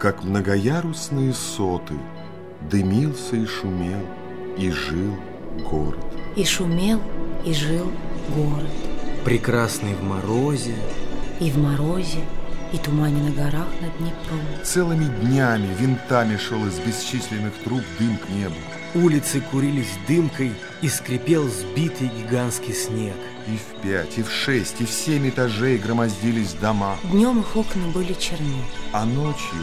как многоярусные соты, дымился и шумел, и жил город. И шумел, и жил город. Прекрасный в морозе. И в морозе, и тумане на горах над Днепром. Целыми днями винтами шел из бесчисленных труб дым к небу. Улицы курились дымкой, и скрипел сбитый гигантский снег. И в пять, и в шесть, и в семь этажей громоздились дома. Днем их окна были черны. А ночью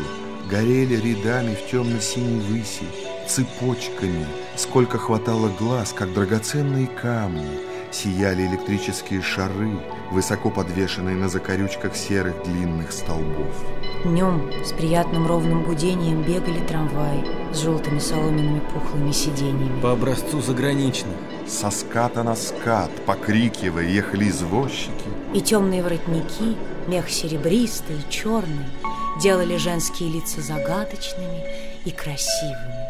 горели рядами в темно-синей выси, цепочками, сколько хватало глаз, как драгоценные камни, сияли электрические шары, высоко подвешенные на закорючках серых длинных столбов. Днем с приятным ровным гудением бегали трамваи с желтыми соломенными пухлыми сиденьями. По образцу заграничных. Со ската на скат, покрикивая, ехали извозчики. И темные воротники, мех серебристый, черный, делали женские лица загадочными и красивыми.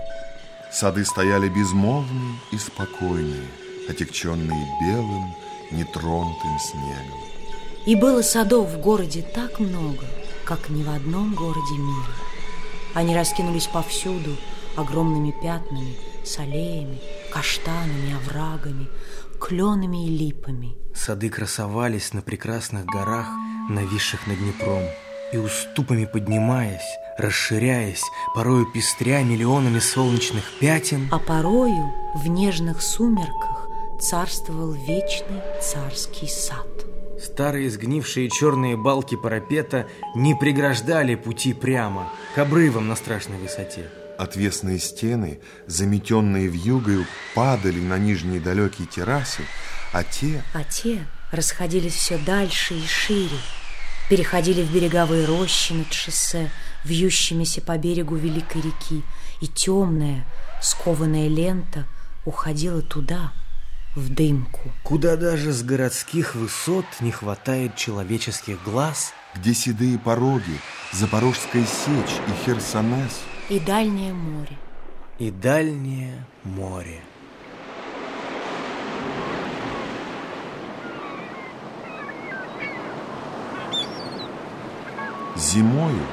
Сады стояли безмолвные и спокойные, отекченные белым, нетронутым снегом. И было садов в городе так много, как ни в одном городе мира. Они раскинулись повсюду огромными пятнами, с аллеями, каштанами, оврагами, кленами и липами. Сады красовались на прекрасных горах, нависших над Днепром, и уступами поднимаясь, расширяясь, порою пестря миллионами солнечных пятен, А порою в нежных сумерках царствовал вечный царский сад. Старые сгнившие черные балки парапета не преграждали пути прямо, к обрывам на страшной высоте. Отвесные стены, заметенные вьюгою, падали на нижние далекие террасы, а те А те расходились все дальше и шире, переходили в береговые рощи над шоссе, вьющимися по берегу великой реки, и темная, скованная лента уходила туда, в дымку. Куда даже с городских высот не хватает человеческих глаз, где седые пороги, Запорожская сечь и Херсонес, И дальнее море. и дальнее море. Зимою,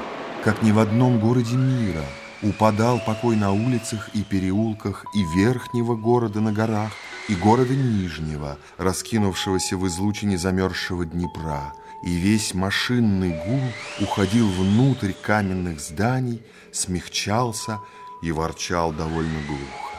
как ни в одном городе мира, упадал покой на улицах и переулках и верхнего города на горах, и города Нижнего, раскинувшегося в излучине замерзшего Днепра, и весь машинный гул уходил внутрь каменных зданий, смягчался и ворчал довольно глухо.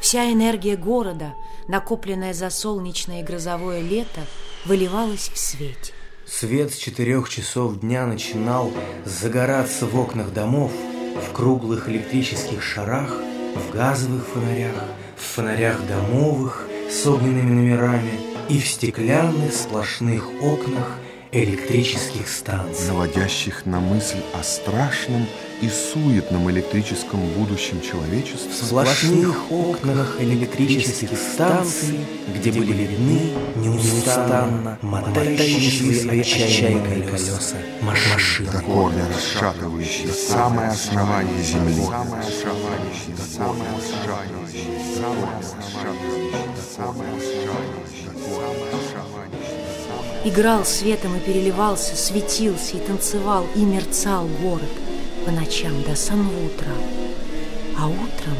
Вся энергия города, накопленная за солнечное и грозовое лето, выливалась в свете. Свет с четырех часов дня начинал загораться в окнах домов, в круглых электрических шарах, в газовых фонарях, в фонарях домовых с огненными номерами и в стеклянных сплошных окнах электрических станций. наводящих на мысль о страшном и суетном электрическом будущем человечества, В сплошных окнах электрических станций, где были видны неустанно мотающие свои отчаянные колеса машины. до корня расшатывающие самое основание земли. Самое основание, самое основание, самое основание, самое Играл светом и переливался, светился и танцевал, и мерцал город по ночам до самого утра. А утром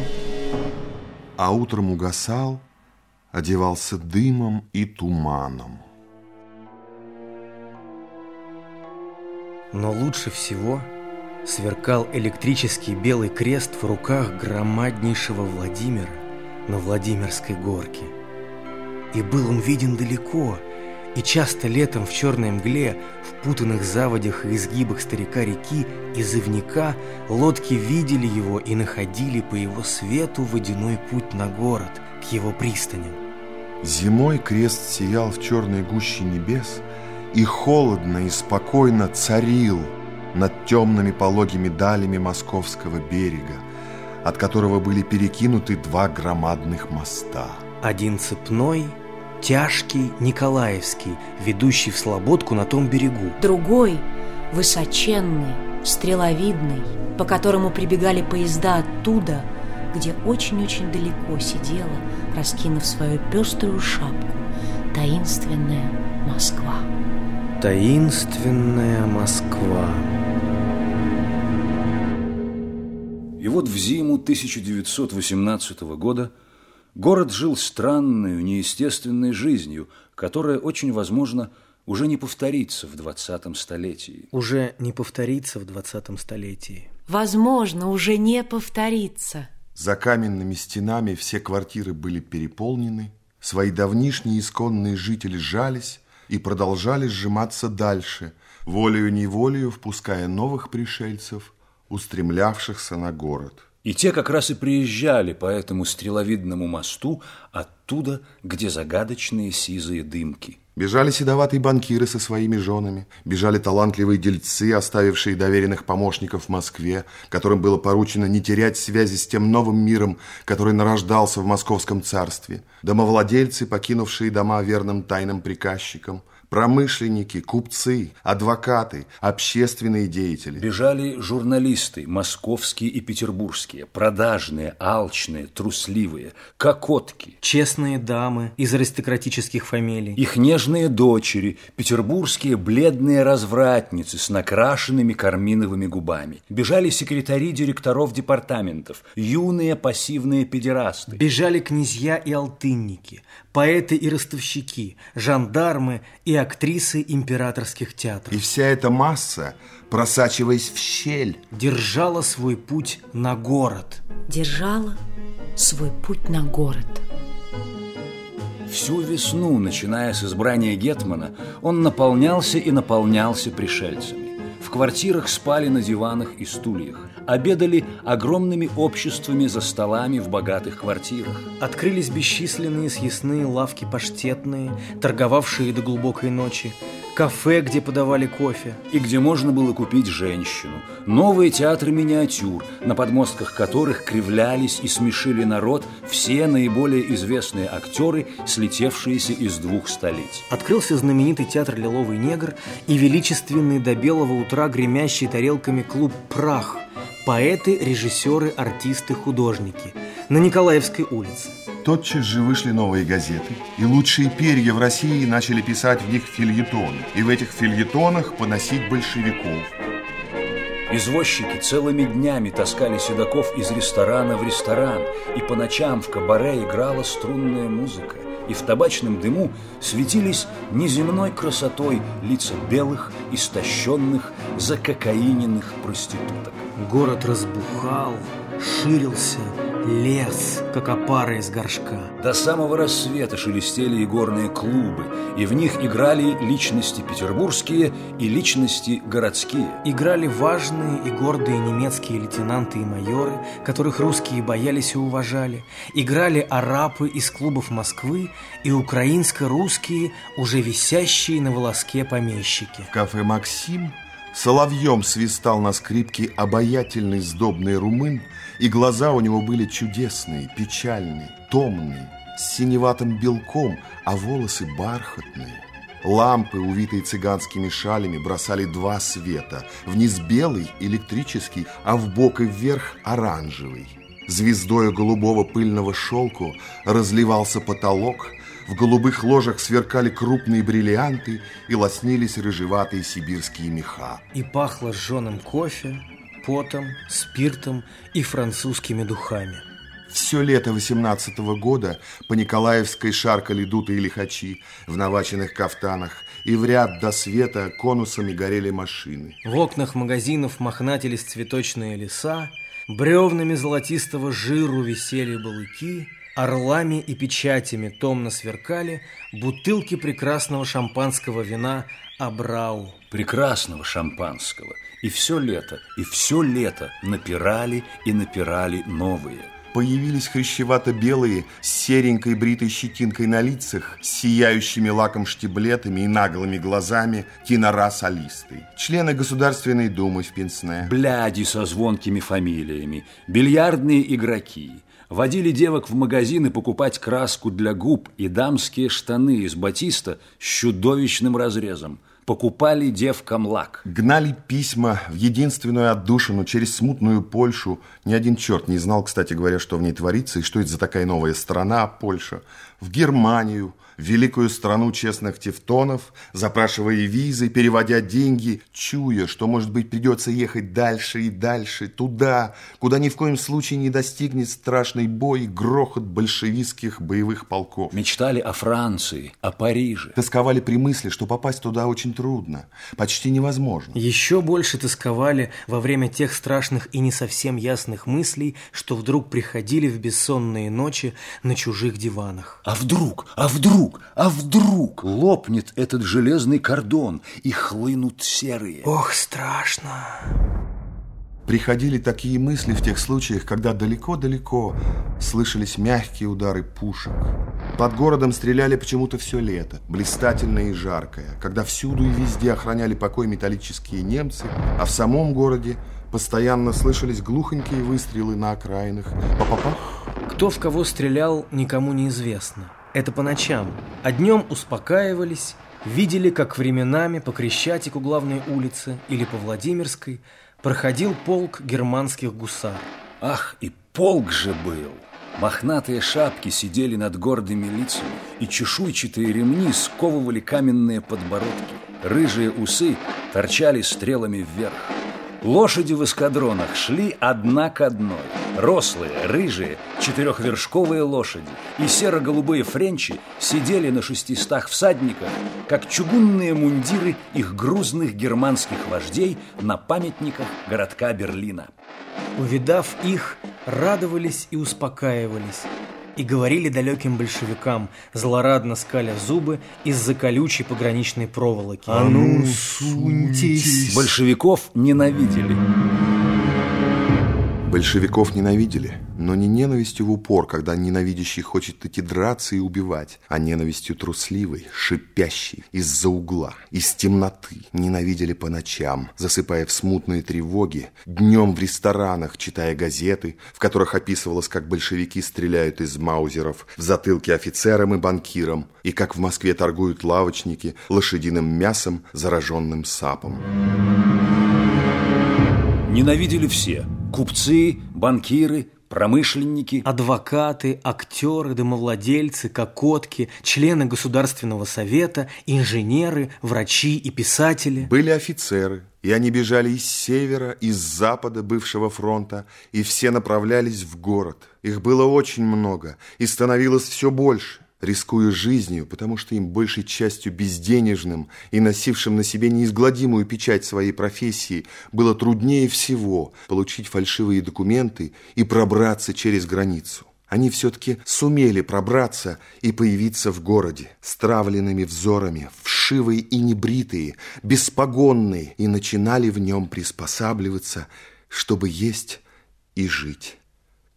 А утром угасал, одевался дымом и туманом. Но лучше всего сверкал электрический белый крест в руках громаднейшего Владимира на Владимирской горке. И был он виден далеко, и часто летом в черной мгле, в путанных заводях и изгибах старика реки и завника лодки видели его и находили по его свету водяной путь на город, к его пристаням. Зимой крест сиял в черной гуще небес и холодно и спокойно царил над темными пологими далями московского берега, от которого были перекинуты два громадных моста. Один цепной, тяжкий, Николаевский, ведущий в Слободку на том берегу. другой, высоченный, стреловидный, по которому прибегали поезда оттуда, где очень-очень далеко сидела, раскинув свою пеструю шапку, таинственная Москва. Таинственная Москва. И вот в зиму 1918 года город жил странной, неестественной жизнью, которая очень возможно уже не повторится в 20 столетии. Уже не повторится в 20 столетии. Возможно, уже не повторится. За каменными стенами все квартиры были переполнены, свои давнишние исконные жители жались и продолжали сжиматься дальше, волею-неволею впуская новых пришельцев, устремлявшихся на город. И те как раз и приезжали по этому стреловидному мосту оттуда, где загадочные сизые дымки – Бежали седоватые банкиры со своими женами, бежали талантливые дельцы, оставившие доверенных помощников в Москве, которым было поручено не терять связи с тем новым миром, который нарождался в московском царстве, домовладельцы, покинувшие дома верным тайным приказчикам – Промышленники, купцы, адвокаты, общественные деятели. Бежали журналисты, московские и петербургские, продажные, алчные, трусливые, кокотки. Честные дамы из аристократических фамилий. Их нежные дочери, петербургские бледные развратницы с накрашенными карминовыми губами. Бежали секретари директоров департаментов, юные пассивные педерасты. Бежали князья и алтынники, поэты и ростовщики, жандармы и актрисы императорских театров. И вся эта масса, просачиваясь в щель, держала свой путь на город. Держала свой путь на город. Всю весну, начиная с избрания Гетмана, он наполнялся и наполнялся пришельцами. В квартирах спали на диванах и стульях обедали огромными обществами за столами в богатых квартирах. Открылись бесчисленные съестные лавки паштетные, торговавшие до глубокой ночи, кафе, где подавали кофе. И где можно было купить женщину. Новые театры миниатюр, на подмостках которых кривлялись и смешили народ все наиболее известные актеры, слетевшиеся из двух столиц. Открылся знаменитый театр «Лиловый негр» и величественный до белого утра гремящий тарелками клуб «Прах», поэты, режиссеры, артисты, художники на Николаевской улице. Тотчас же вышли новые газеты, и лучшие перья в России начали писать в них фильетоны, и в этих фильетонах поносить большевиков. Извозчики целыми днями таскали седаков из ресторана в ресторан, и по ночам в кабаре играла струнная музыка, и в табачном дыму светились неземной красотой лица белых, истощенных, закокаиненных проституток. Город разбухал, ширился, лес, как опара из горшка. До самого рассвета шелестели и горные клубы, и в них играли личности петербургские и личности городские. Играли важные и гордые немецкие лейтенанты и майоры, которых русские боялись и уважали. Играли арабы из клубов Москвы и украинско-русские, уже висящие на волоске помещики. В кафе «Максим» Соловьем свистал на скрипке обаятельный сдобный румын, и глаза у него были чудесные, печальные, томные, с синеватым белком, а волосы бархатные. Лампы, увитые цыганскими шалями, бросали два света. Вниз белый, электрический, а в бок и вверх оранжевый. Звездою голубого пыльного шелку разливался потолок, в голубых ложах сверкали крупные бриллианты и лоснились рыжеватые сибирские меха. И пахло жженым кофе, потом, спиртом и французскими духами. Все лето 18 -го года по Николаевской шаркали дутые лихачи в наваченных кафтанах, и в ряд до света конусами горели машины. В окнах магазинов мохнатились цветочные леса, бревнами золотистого жиру висели балыки, Орлами и печатями томно сверкали бутылки прекрасного шампанского вина Абрау. Прекрасного шампанского. И все лето, и все лето напирали и напирали новые. Появились хрящевато-белые с серенькой бритой щетинкой на лицах, с сияющими лаком штиблетами и наглыми глазами тенора-солисты. Члены Государственной Думы в Пенсне. Бляди со звонкими фамилиями, бильярдные игроки – Водили девок в магазины покупать краску для губ и дамские штаны из батиста с чудовищным разрезом. Покупали девкам лак. Гнали письма в единственную отдушину через смутную Польшу. Ни один черт не знал, кстати говоря, что в ней творится и что это за такая новая страна Польша. В Германию, в великую страну честных тевтонов, запрашивая визы, переводя деньги, чуя, что, может быть, придется ехать дальше и дальше, туда, куда ни в коем случае не достигнет страшный бой и грохот большевистских боевых полков. Мечтали о Франции, о Париже. Тосковали при мысли, что попасть туда очень трудно, почти невозможно. Еще больше тосковали во время тех страшных и не совсем ясных мыслей, что вдруг приходили в бессонные ночи на чужих диванах. А вдруг, а вдруг? а вдруг лопнет этот железный кордон и хлынут серые? Ох, страшно. Приходили такие мысли в тех случаях, когда далеко-далеко слышались мягкие удары пушек. Под городом стреляли почему-то все лето, блистательное и жаркое, когда всюду и везде охраняли покой металлические немцы, а в самом городе постоянно слышались глухонькие выстрелы на окраинах. Па-па-пах. Кто в кого стрелял, никому не известно. Это по ночам, а днем успокаивались, видели, как временами по Крещатику главной улицы или по Владимирской проходил полк германских гусар. Ах, и полк же был! Мохнатые шапки сидели над гордыми лицами, и чешуйчатые ремни сковывали каменные подбородки. Рыжие усы торчали стрелами вверх. Лошади в эскадронах шли одна к одной. Рослые, рыжие, четырехвершковые лошади и серо-голубые френчи сидели на шестистах всадниках, как чугунные мундиры их грузных германских вождей на памятниках городка Берлина. Увидав их, радовались и успокаивались и говорили далеким большевикам, злорадно скаля зубы из-за колючей пограничной проволоки. «А ну, суньтесь!» Большевиков ненавидели. Большевиков ненавидели, но не ненавистью в упор, когда ненавидящий хочет идти драться и убивать, а ненавистью трусливой, шипящей, из-за угла, из темноты. Ненавидели по ночам, засыпая в смутные тревоги, днем в ресторанах, читая газеты, в которых описывалось, как большевики стреляют из маузеров в затылки офицерам и банкирам, и как в Москве торгуют лавочники лошадиным мясом, зараженным сапом. Ненавидели все – Купцы, банкиры, промышленники. Адвокаты, актеры, домовладельцы, кокотки, члены Государственного совета, инженеры, врачи и писатели. Были офицеры, и они бежали из севера, из запада бывшего фронта, и все направлялись в город. Их было очень много, и становилось все больше рискуя жизнью, потому что им большей частью безденежным и носившим на себе неизгладимую печать своей профессии было труднее всего получить фальшивые документы и пробраться через границу. Они все-таки сумели пробраться и появиться в городе, с травленными взорами, вшивые и небритые, беспогонные, и начинали в нем приспосабливаться, чтобы есть и жить.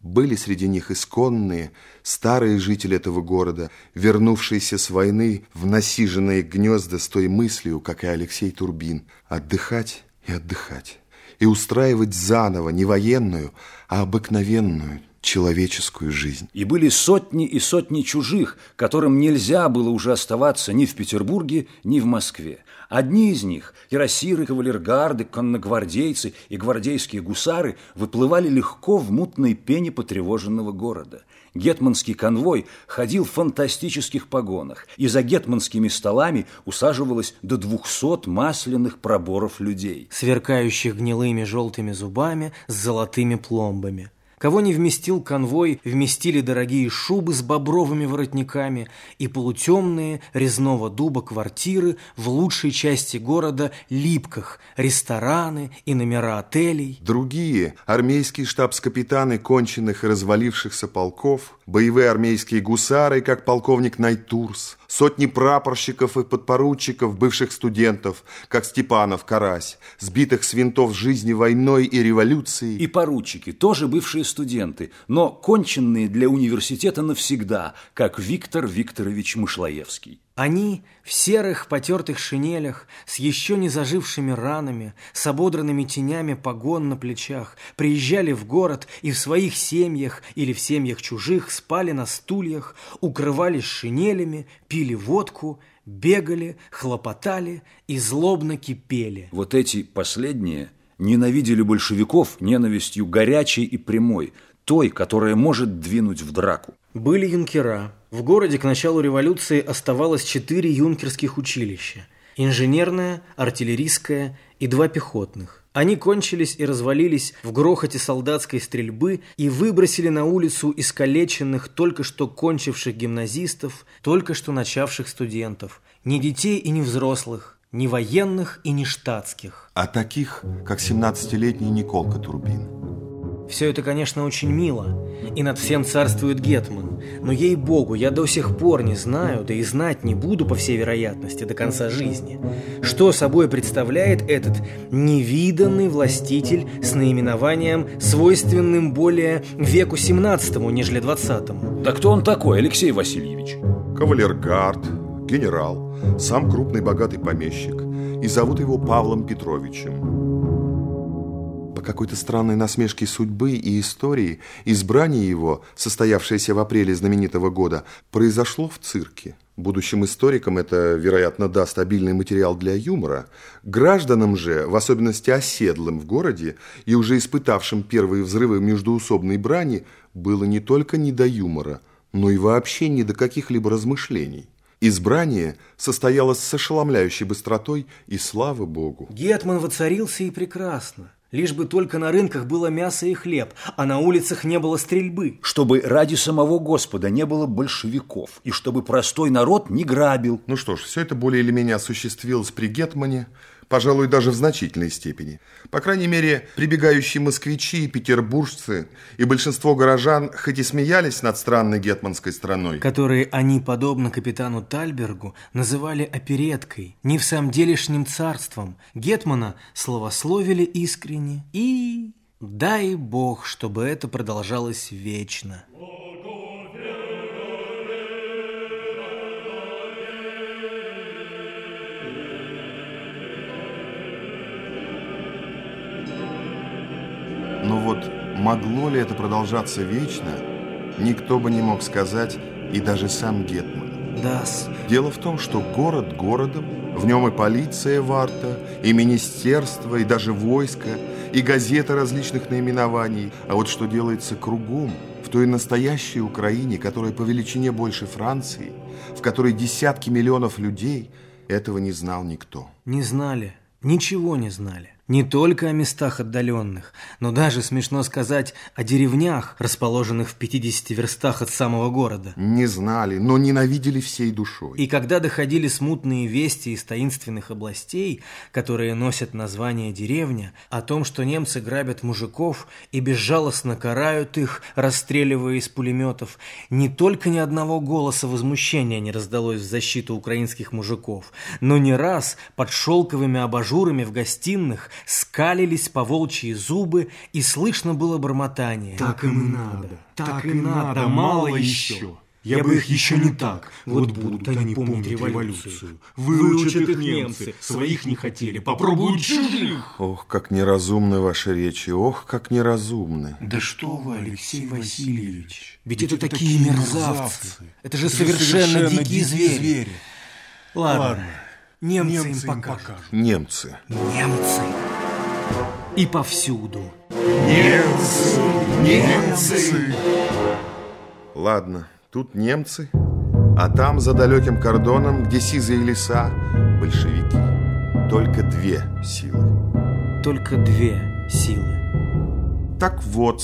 Были среди них исконные, старые жители этого города, вернувшиеся с войны в насиженные гнезда с той мыслью, как и Алексей Турбин, отдыхать и отдыхать, и устраивать заново не военную, а обыкновенную, человеческую жизнь. И были сотни и сотни чужих, которым нельзя было уже оставаться ни в Петербурге, ни в Москве. Одни из них, кирасиры, кавалергарды, конногвардейцы и гвардейские гусары, выплывали легко в мутной пене потревоженного города. Гетманский конвой ходил в фантастических погонах, и за гетманскими столами усаживалось до двухсот масляных проборов людей. Сверкающих гнилыми желтыми зубами с золотыми пломбами – Кого не вместил конвой, вместили дорогие шубы с бобровыми воротниками и полутемные резного дуба квартиры в лучшей части города Липках, рестораны и номера отелей. Другие – армейские штабс-капитаны конченных и развалившихся полков, боевые армейские гусары, как полковник Найтурс, сотни прапорщиков и подпоручиков, бывших студентов, как Степанов, Карась, сбитых с винтов жизни войной и революцией. И поручики, тоже бывшие студенты, но конченные для университета навсегда, как Виктор Викторович Мышлоевский. Они в серых потертых шинелях, с еще не зажившими ранами, с ободранными тенями погон на плечах, приезжали в город и в своих семьях или в семьях чужих спали на стульях, укрывались шинелями, пили водку, бегали, хлопотали и злобно кипели. Вот эти последние ненавидели большевиков ненавистью горячей и прямой, той, которая может двинуть в драку. Были юнкера, В городе к началу революции оставалось четыре юнкерских училища – инженерное, артиллерийское и два пехотных. Они кончились и развалились в грохоте солдатской стрельбы и выбросили на улицу искалеченных, только что кончивших гимназистов, только что начавших студентов. Ни детей и ни взрослых, ни военных и ни штатских. А таких, как 17-летний Николка Турбин. Все это, конечно, очень мило, и над всем царствует Гетман. Но, ей-богу, я до сих пор не знаю, да и знать не буду, по всей вероятности, до конца жизни, что собой представляет этот невиданный властитель с наименованием, свойственным более веку 17 нежели 20 Да кто он такой, Алексей Васильевич? Кавалергард, генерал, сам крупный богатый помещик, и зовут его Павлом Петровичем. По какой-то странной насмешке судьбы и истории избрание его, состоявшееся в апреле знаменитого года, произошло в цирке. Будущим историкам это, вероятно, даст обильный материал для юмора. Гражданам же, в особенности оседлым в городе и уже испытавшим первые взрывы междуусобной брани, было не только не до юмора, но и вообще не до каких-либо размышлений. Избрание состоялось с ошеломляющей быстротой, и слава богу. Гетман воцарился и прекрасно. Лишь бы только на рынках было мясо и хлеб, а на улицах не было стрельбы. Чтобы ради самого Господа не было большевиков, и чтобы простой народ не грабил. Ну что ж, все это более или менее осуществилось при Гетмане, пожалуй, даже в значительной степени. По крайней мере, прибегающие москвичи, петербуржцы и большинство горожан хоть и смеялись над странной гетманской страной, которые они, подобно капитану Тальбергу, называли опереткой, не в самом делешним царством. Гетмана словословили искренне и... Дай Бог, чтобы это продолжалось вечно. Могло ли это продолжаться вечно, никто бы не мог сказать, и даже сам Гетман. Дас. Дело в том, что город городом, в нем и полиция варта, и министерство, и даже войско, и газеты различных наименований. А вот что делается кругом, в той настоящей Украине, которая по величине больше Франции, в которой десятки миллионов людей, этого не знал никто. Не знали, ничего не знали. Не только о местах отдаленных, но даже, смешно сказать, о деревнях, расположенных в 50 верстах от самого города. Не знали, но ненавидели всей душой. И когда доходили смутные вести из таинственных областей, которые носят название деревня, о том, что немцы грабят мужиков и безжалостно карают их, расстреливая из пулеметов, не только ни одного голоса возмущения не раздалось в защиту украинских мужиков, но не раз под шелковыми абажурами в гостиных скалились по волчьи зубы, и слышно было бормотание. Так им и надо, так и надо, мало еще. Я бы их еще не так. Вот будут они помнить революцию. Выучат их немцы, своих не хотели, попробуют чужих. Ох, как неразумны ваши речи, ох, как неразумны. Да что вы, Алексей Васильевич, ведь это такие мерзавцы. Это же совершенно дикие звери. Ладно, немцы им покажут. Немцы. Немцы. И повсюду. Немцы, немцы. Ладно, тут немцы, а там, за далеким кордоном, где сизые леса, большевики. Только две силы. Только две силы. Так вот,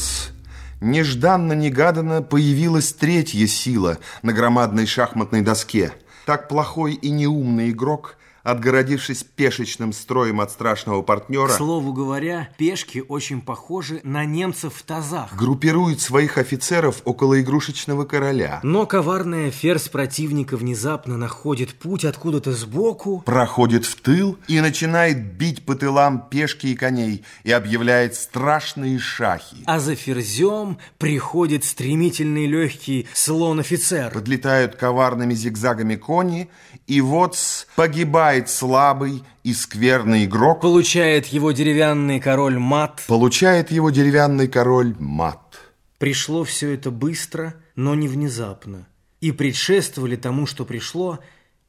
нежданно-негаданно появилась третья сила на громадной шахматной доске. Так плохой и неумный игрок – отгородившись пешечным строем от страшного партнера... К слову говоря, пешки очень похожи на немцев в тазах. Группирует своих офицеров около игрушечного короля. Но коварная ферзь противника внезапно находит путь откуда-то сбоку... Проходит в тыл и начинает бить по тылам пешки и коней и объявляет страшные шахи. А за ферзем приходит стремительный легкий слон-офицер. Подлетают коварными зигзагами кони, и вот погибает слабый и скверный игрок. Получает его деревянный король мат. Получает его деревянный король мат. Пришло все это быстро, но не внезапно. И предшествовали тому, что пришло,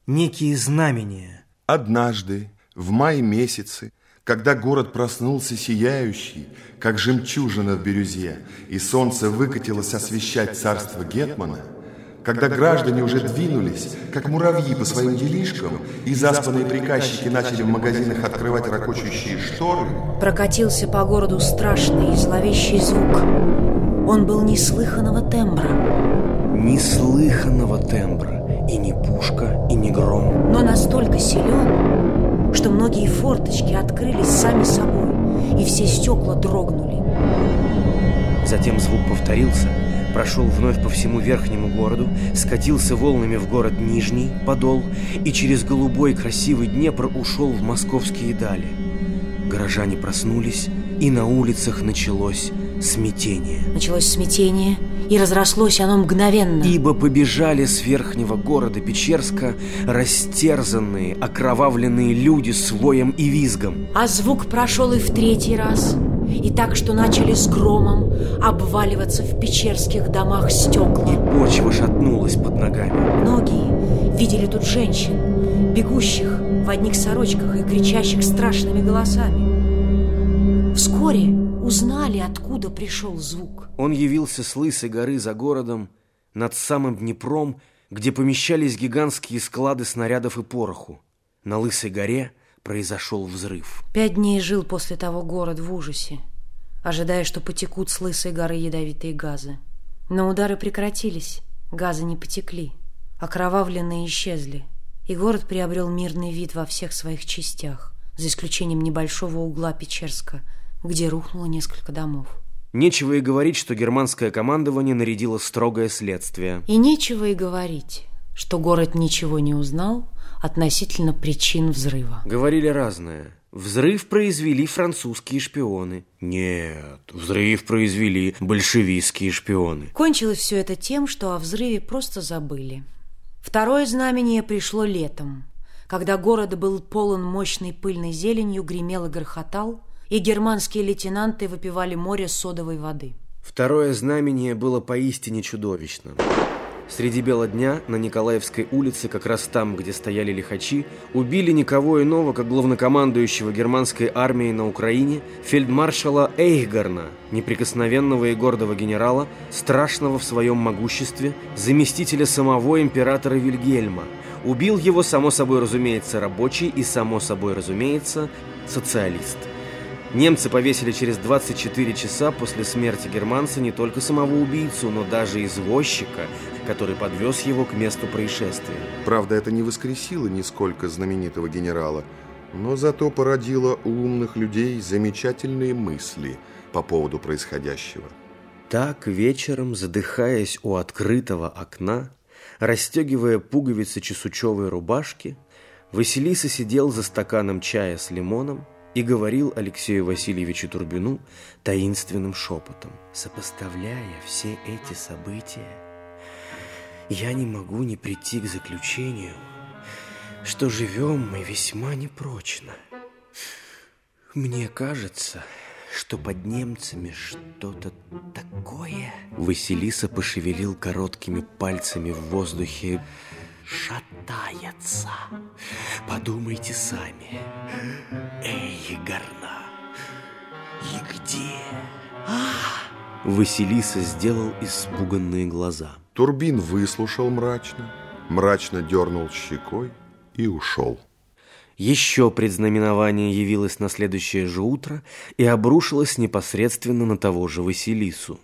некие знамения. Однажды, в мае месяце, когда город проснулся сияющий, как жемчужина в бирюзе, и солнце выкатилось освещать царство Гетмана – Когда граждане уже двинулись, как муравьи по своим делишкам, и заспанные приказчики начали в магазинах открывать ракочущие шторы, Прокатился по городу страшный и зловещий звук. Он был неслыханного тембра, Неслыханного тембра. И не пушка, и не гром. но настолько силен, что многие форточки открылись сами собой, и все стекла дрогнули. Затем звук повторился, прошел вновь по всему верхнему городу, скатился волнами в город Нижний, Подол, и через голубой красивый Днепр ушел в московские дали. Горожане проснулись, и на улицах началось смятение. Началось смятение, и разрослось оно мгновенно. Ибо побежали с верхнего города Печерска растерзанные, окровавленные люди с воем и визгом. А звук прошел и в третий раз. И так, что начали с громом обваливаться в печерских домах стекла. И почва шатнулась под ногами. Многие видели тут женщин, бегущих в одних сорочках и кричащих страшными голосами. Вскоре узнали, откуда пришел звук. Он явился с лысой горы за городом, над самым Днепром, где помещались гигантские склады снарядов и пороху. На Лысой горе произошел взрыв. Пять дней жил после того город в ужасе, ожидая, что потекут с лысой горы ядовитые газы. Но удары прекратились, газы не потекли, окровавленные исчезли, и город приобрел мирный вид во всех своих частях, за исключением небольшого угла Печерска, где рухнуло несколько домов. Нечего и говорить, что германское командование нарядило строгое следствие. И нечего и говорить, что город ничего не узнал относительно причин взрыва. Говорили разное. Взрыв произвели французские шпионы. Нет, взрыв произвели большевистские шпионы. Кончилось все это тем, что о взрыве просто забыли. Второе знамение пришло летом, когда город был полон мощной пыльной зеленью, гремел и грохотал, и германские лейтенанты выпивали море содовой воды. Второе знамение было поистине чудовищно. Среди бела дня на Николаевской улице, как раз там, где стояли лихачи, убили никого иного, как главнокомандующего германской армией на Украине, фельдмаршала Эйхгарна, неприкосновенного и гордого генерала, страшного в своем могуществе, заместителя самого императора Вильгельма. Убил его, само собой разумеется, рабочий и, само собой разумеется, социалист. Немцы повесили через 24 часа после смерти германца не только самого убийцу, но даже извозчика, который подвез его к месту происшествия. Правда, это не воскресило нисколько знаменитого генерала, но зато породило у умных людей замечательные мысли по поводу происходящего. Так вечером, задыхаясь у открытого окна, расстегивая пуговицы чесучевой рубашки, Василиса сидел за стаканом чая с лимоном и говорил Алексею Васильевичу Турбину таинственным шепотом. Сопоставляя все эти события, я не могу не прийти к заключению, что живем мы весьма непрочно. Мне кажется, что под немцами что-то такое. Василиса пошевелил короткими пальцами в воздухе. Шатается. Подумайте сами. Эй, горна, и где? А! Василиса сделал испуганные глаза. Турбин выслушал мрачно, мрачно дернул щекой и ушел. Еще предзнаменование явилось на следующее же утро и обрушилось непосредственно на того же Василису.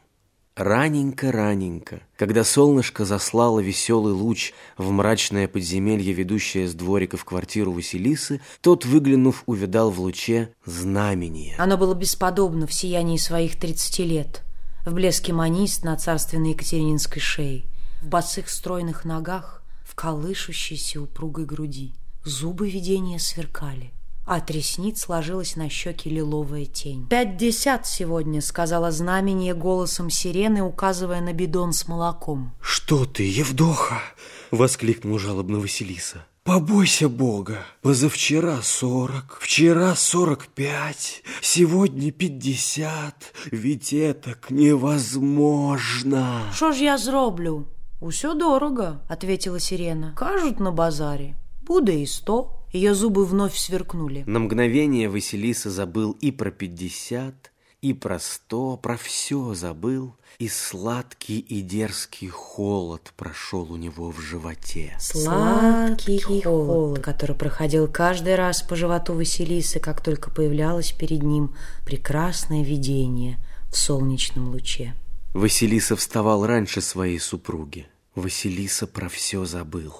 Раненько-раненько, когда солнышко заслало веселый луч в мрачное подземелье, ведущее с дворика в квартиру Василисы, тот, выглянув, увидал в луче знамение. Оно было бесподобно в сиянии своих 30 лет, в блеске манист на царственной Екатерининской шее, в босых стройных ногах, в колышущейся упругой груди. Зубы видения сверкали, от ресниц сложилась на щеке лиловая тень. «Пятьдесят сегодня», — сказала знамение голосом сирены, указывая на бидон с молоком. «Что ты, Евдоха?» — воскликнул жалобно Василиса. «Побойся Бога! Позавчера сорок, вчера сорок пять, сегодня пятьдесят. Ведь это невозможно!» «Що ж я зроблю?» «Усё дорого», — ответила сирена. «Кажут на базаре. Буде и сто». Ее зубы вновь сверкнули. На мгновение Василиса забыл и про пятьдесят, и про сто, про все забыл, и сладкий и дерзкий холод прошел у него в животе. Сладкий холод, который проходил каждый раз по животу Василисы, как только появлялось перед ним прекрасное видение в солнечном луче. Василиса вставал раньше своей супруги. Василиса про все забыл.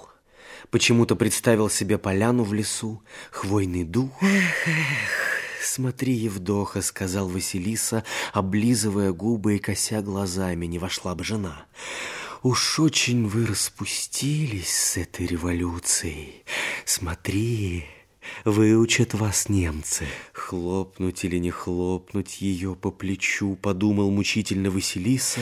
Почему-то представил себе поляну в лесу, хвойный дух. Эх, эх, смотри, Евдоха, сказал Василиса, облизывая губы и кося глазами, не вошла бы жена. Уж очень вы распустились с этой революцией. Смотри, выучат вас немцы. Хлопнуть или не хлопнуть ее по плечу, подумал мучительно Василиса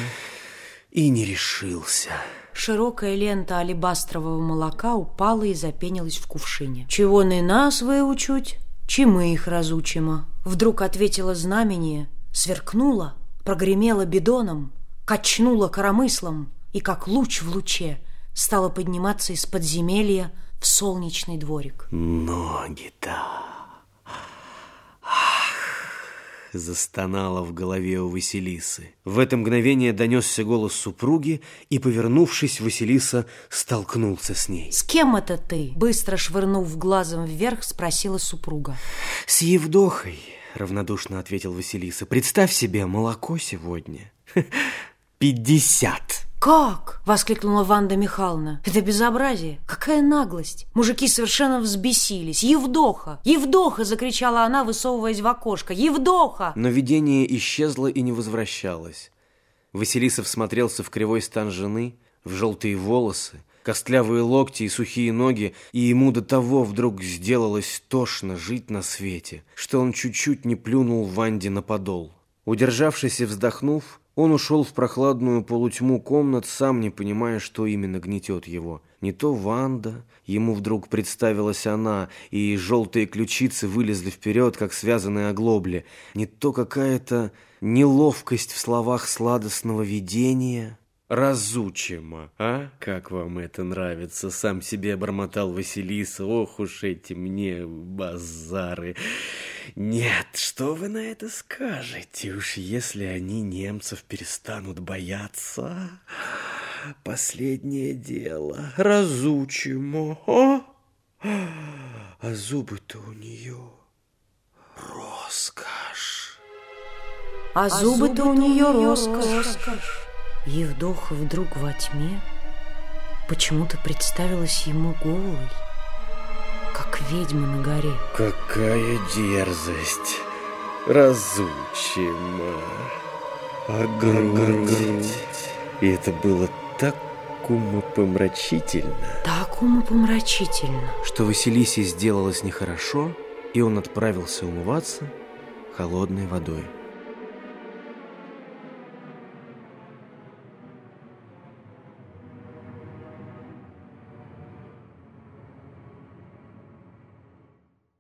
и не решился. Широкая лента алебастрового молока упала и запенилась в кувшине. «Чего не нас выучуть, чем мы их разучимо?» Вдруг ответила знамение, сверкнула, прогремела бидоном, качнула коромыслом и, как луч в луче, стала подниматься из подземелья в солнечный дворик. Ноги-то! Застонало в голове у Василисы. В это мгновение донесся голос супруги, и, повернувшись, Василиса столкнулся с ней. «С кем это ты?» Быстро швырнув глазом вверх, спросила супруга. «С Евдохой», — равнодушно ответил Василиса. «Представь себе, молоко сегодня. Пятьдесят!» «Как?» — воскликнула Ванда Михайловна. «Это безобразие! Какая наглость!» Мужики совершенно взбесились. «Евдоха! Евдоха!» — закричала она, высовываясь в окошко. «Евдоха!» Но видение исчезло и не возвращалось. Василисов смотрелся в кривой стан жены, в желтые волосы, костлявые локти и сухие ноги, и ему до того вдруг сделалось тошно жить на свете, что он чуть-чуть не плюнул Ванде на подол. Удержавшись и вздохнув, он ушел в прохладную полутьму комнат, сам не понимая, что именно гнетет его. Не то Ванда, ему вдруг представилась она, и желтые ключицы вылезли вперед, как связанные оглобли. Не то какая-то неловкость в словах сладостного видения. Разучимо, а? Как вам это нравится? Сам себе бормотал Василиса. Ох уж эти мне базары. Нет, что вы на это скажете? Уж если они немцев перестанут бояться... Последнее дело. Разучимо, а? А зубы-то у нее роскошь. А, а зубы-то у нее роскошь. Евдоха вдруг во тьме почему-то представилась ему голой, как ведьма на горе. Какая дерзость! Разучима! Грудь! И это было так умопомрачительно. Так умопомрачительно. Что Василисе сделалось нехорошо, и он отправился умываться холодной водой.